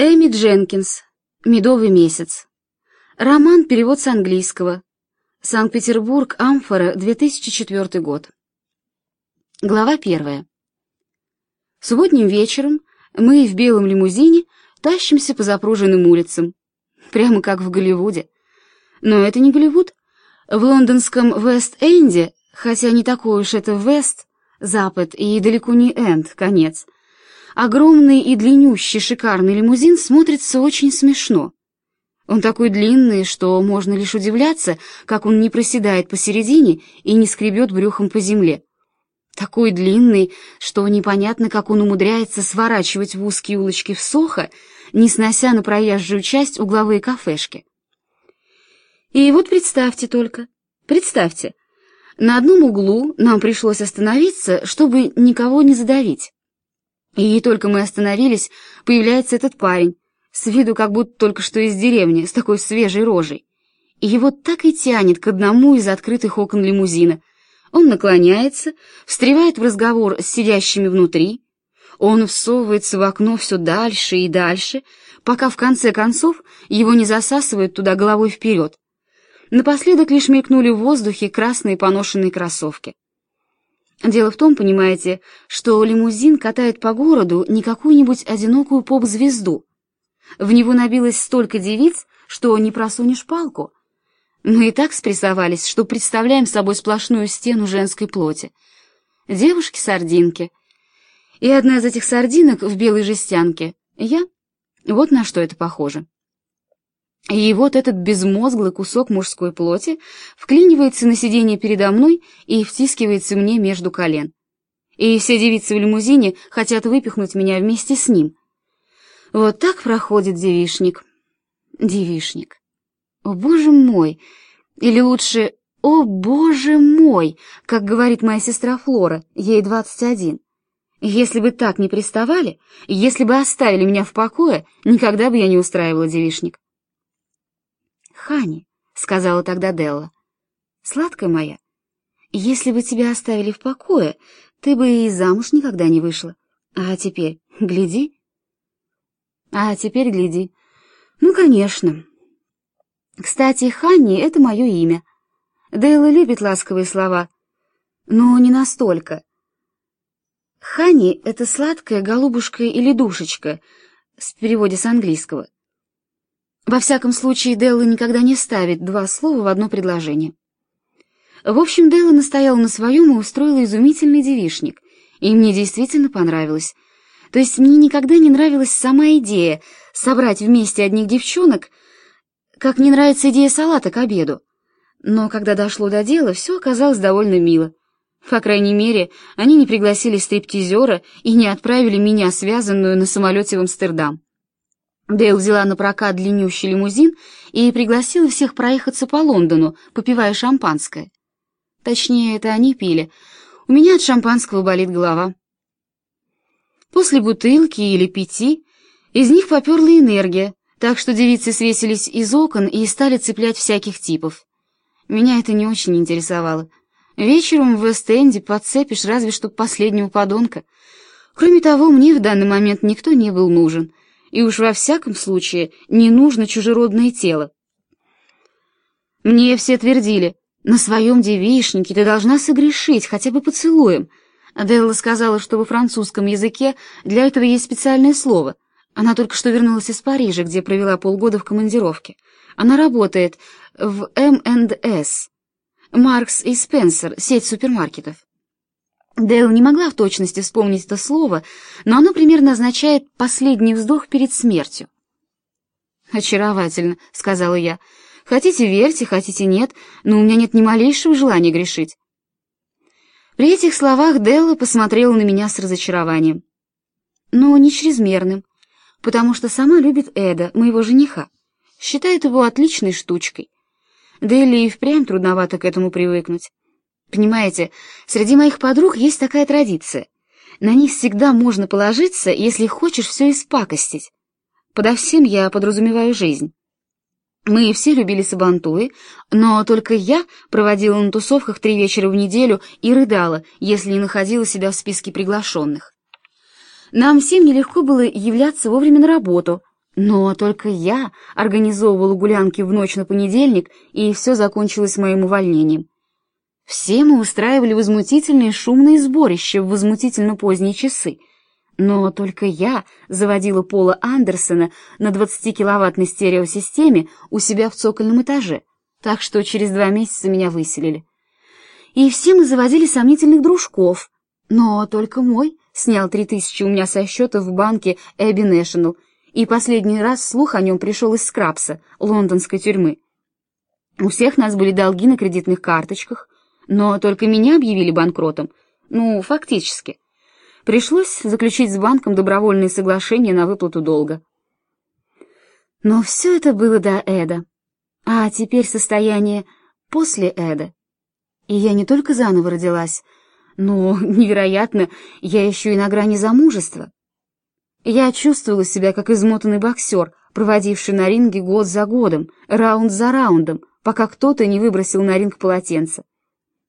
Эми Дженкинс. «Медовый месяц». Роман, перевод с английского. Санкт-Петербург, Амфора, 2004 год. Глава первая. Субботним вечером мы в белом лимузине тащимся по запруженным улицам. Прямо как в Голливуде. Но это не Голливуд. В лондонском Вест-Энде, хотя не такой уж это Вест, Запад и далеко не Энд, конец — Огромный и длиннющий шикарный лимузин смотрится очень смешно. Он такой длинный, что можно лишь удивляться, как он не проседает посередине и не скребет брюхом по земле. Такой длинный, что непонятно, как он умудряется сворачивать в узкие улочки в Сохо, не снося на проезжую часть угловые кафешки. И вот представьте только, представьте, на одном углу нам пришлось остановиться, чтобы никого не задавить. И только мы остановились, появляется этот парень, с виду как будто только что из деревни, с такой свежей рожей. И его так и тянет к одному из открытых окон лимузина. Он наклоняется, встревает в разговор с сидящими внутри. Он всовывается в окно все дальше и дальше, пока в конце концов его не засасывает туда головой вперед. Напоследок лишь мелькнули в воздухе красные поношенные кроссовки. Дело в том, понимаете, что лимузин катает по городу не какую-нибудь одинокую поп-звезду. В него набилось столько девиц, что не просунешь палку. Мы и так спрессовались, что представляем собой сплошную стену женской плоти. Девушки-сардинки. И одна из этих сардинок в белой жестянке — я. Вот на что это похоже. И вот этот безмозглый кусок мужской плоти вклинивается на сиденье передо мной и втискивается мне между колен. И все девицы в лимузине хотят выпихнуть меня вместе с ним. Вот так проходит девишник. Девишник. О, боже мой! Или лучше, о, боже мой, как говорит моя сестра Флора, ей двадцать один. Если бы так не приставали, если бы оставили меня в покое, никогда бы я не устраивала девишник. Хани, — сказала тогда Делла, — сладкая моя, если бы тебя оставили в покое, ты бы и замуж никогда не вышла. А теперь гляди. А теперь гляди. Ну, конечно. Кстати, Ханни — это мое имя. Дейла любит ласковые слова, но не настолько. Хани — это сладкая голубушка или душечка, с переводе с английского. Во всяком случае, Делла никогда не ставит два слова в одно предложение. В общем, Делла настояла на своем и устроила изумительный девишник, и мне действительно понравилось. То есть мне никогда не нравилась сама идея собрать вместе одних девчонок, как не нравится идея салата к обеду. Но когда дошло до дела, все оказалось довольно мило. По крайней мере, они не пригласили стриптизера и не отправили меня, связанную на самолете в Амстердам. Дейл взяла на прокат длиннющий лимузин и пригласила всех проехаться по Лондону, попивая шампанское. Точнее, это они пили. У меня от шампанского болит голова. После бутылки или пяти из них поперла энергия, так что девицы свесились из окон и стали цеплять всяких типов. Меня это не очень интересовало. Вечером в Вест-Энде подцепишь разве что последнего подонка. Кроме того, мне в данный момент никто не был нужен — и уж во всяком случае не нужно чужеродное тело. Мне все твердили, на своем девичнике ты должна согрешить хотя бы поцелуем. Аделла сказала, что во французском языке для этого есть специальное слово. Она только что вернулась из Парижа, где провела полгода в командировке. Она работает в M&S, Маркс и Спенсер, сеть супермаркетов. Дейл не могла в точности вспомнить это слово, но оно примерно означает «последний вздох перед смертью». «Очаровательно», — сказала я. «Хотите верьте, хотите нет, но у меня нет ни малейшего желания грешить». При этих словах Делла посмотрела на меня с разочарованием. Но не чрезмерным, потому что сама любит Эда, моего жениха, считает его отличной штучкой. Делли и впрямь трудновато к этому привыкнуть. Понимаете, среди моих подруг есть такая традиция. На них всегда можно положиться, если хочешь все испакостить. Подо всем я подразумеваю жизнь. Мы все любили сабантуи, но только я проводила на тусовках три вечера в неделю и рыдала, если не находила себя в списке приглашенных. Нам всем нелегко было являться вовремя на работу, Но только я организовывала гулянки в ночь на понедельник, и все закончилось моим увольнением. Все мы устраивали возмутительные шумные сборища в возмутительно поздние часы. Но только я заводила Пола Андерсона на 20-киловаттной стереосистеме у себя в цокольном этаже, так что через два месяца меня выселили. И все мы заводили сомнительных дружков, но только мой снял три тысячи у меня со счета в банке Эбби Нэшнл, и последний раз слух о нем пришел из Скрабса, лондонской тюрьмы. У всех нас были долги на кредитных карточках, но только меня объявили банкротом, ну, фактически. Пришлось заключить с банком добровольное соглашение на выплату долга. Но все это было до Эда. А теперь состояние после Эда. И я не только заново родилась, но, невероятно, я еще и на грани замужества. Я чувствовала себя как измотанный боксер, проводивший на ринге год за годом, раунд за раундом, пока кто-то не выбросил на ринг полотенце.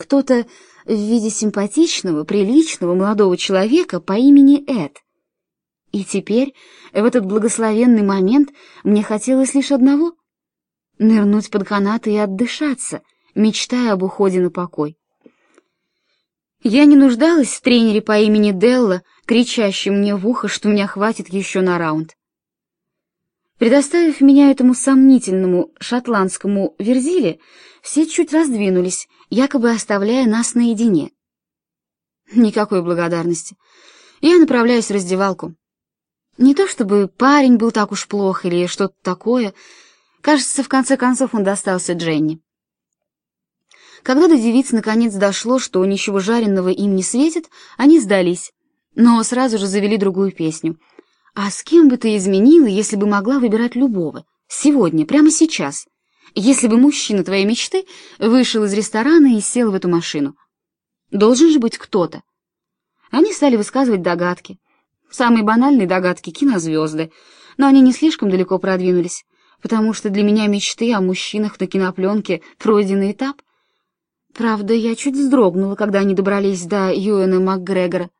Кто-то в виде симпатичного, приличного молодого человека по имени Эд. И теперь, в этот благословенный момент, мне хотелось лишь одного — нырнуть под канаты и отдышаться, мечтая об уходе на покой. Я не нуждалась в тренере по имени Делла, кричащем мне в ухо, что меня хватит еще на раунд. Предоставив меня этому сомнительному шотландскому верзиле, все чуть раздвинулись, якобы оставляя нас наедине. Никакой благодарности. Я направляюсь в раздевалку. Не то чтобы парень был так уж плох или что-то такое. Кажется, в конце концов он достался Дженни. Когда до девиц наконец дошло, что ничего жареного им не светит, они сдались, но сразу же завели другую песню. «А с кем бы ты изменила, если бы могла выбирать любого? Сегодня, прямо сейчас. Если бы мужчина твоей мечты вышел из ресторана и сел в эту машину. Должен же быть кто-то». Они стали высказывать догадки. Самые банальные догадки — кинозвезды, но они не слишком далеко продвинулись, потому что для меня мечты о мужчинах на кинопленке — пройденный этап — Правда, я чуть вздрогнула, когда они добрались до Юэна МакГрегора.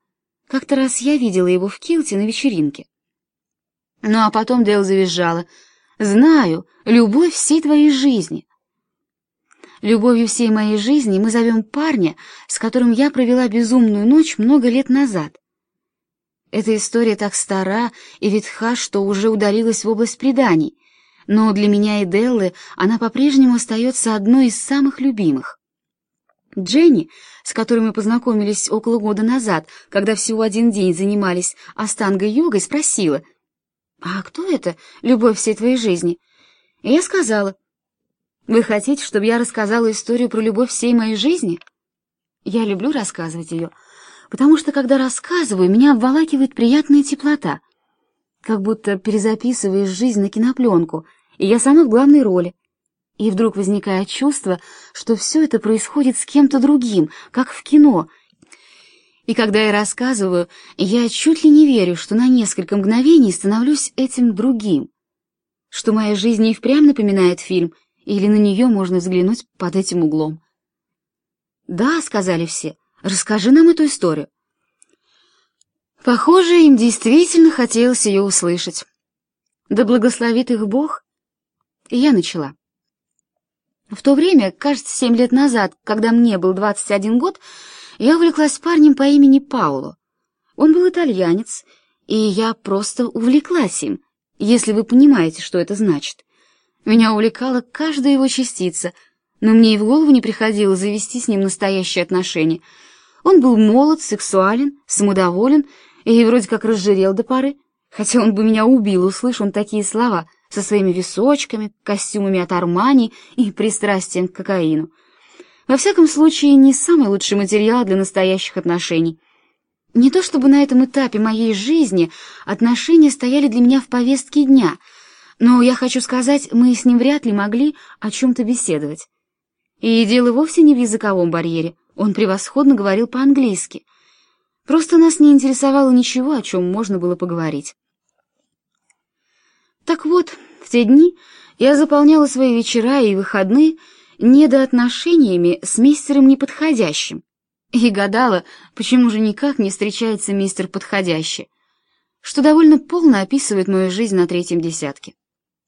Как-то раз я видела его в килте на вечеринке. Ну а потом Дэл завизжала. «Знаю, любовь всей твоей жизни». Любовью всей моей жизни мы зовем парня, с которым я провела безумную ночь много лет назад. Эта история так стара и ветха, что уже удалилась в область преданий, но для меня и Деллы она по-прежнему остается одной из самых любимых. Дженни, с которой мы познакомились около года назад, когда всего один день занимались астанго-йогой, спросила, «А кто это, любовь всей твоей жизни?» И я сказала, «Вы хотите, чтобы я рассказала историю про любовь всей моей жизни?» Я люблю рассказывать ее, потому что, когда рассказываю, меня обволакивает приятная теплота, как будто перезаписываешь жизнь на кинопленку, и я сама в главной роли. И вдруг возникает чувство, что все это происходит с кем-то другим, как в кино. И когда я рассказываю, я чуть ли не верю, что на несколько мгновений становлюсь этим другим. Что моя жизнь и впрямь напоминает фильм, или на нее можно взглянуть под этим углом. «Да», — сказали все, — «расскажи нам эту историю». Похоже, им действительно хотелось ее услышать. Да благословит их Бог. И я начала. В то время, кажется, семь лет назад, когда мне был 21 год, я увлеклась парнем по имени Пауло. Он был итальянец, и я просто увлеклась им, если вы понимаете, что это значит. Меня увлекала каждая его частица, но мне и в голову не приходило завести с ним настоящие отношения. Он был молод, сексуален, самодоволен и вроде как разжирел до поры, хотя он бы меня убил, услышал он такие слова — со своими височками, костюмами от Армани и пристрастием к кокаину. Во всяком случае, не самый лучший материал для настоящих отношений. Не то чтобы на этом этапе моей жизни отношения стояли для меня в повестке дня, но я хочу сказать, мы с ним вряд ли могли о чем-то беседовать. И дело вовсе не в языковом барьере, он превосходно говорил по-английски. Просто нас не интересовало ничего, о чем можно было поговорить. Так вот, в те дни я заполняла свои вечера и выходные недоотношениями с мистером неподходящим и гадала, почему же никак не встречается мистер подходящий. что довольно полно описывает мою жизнь на третьем десятке.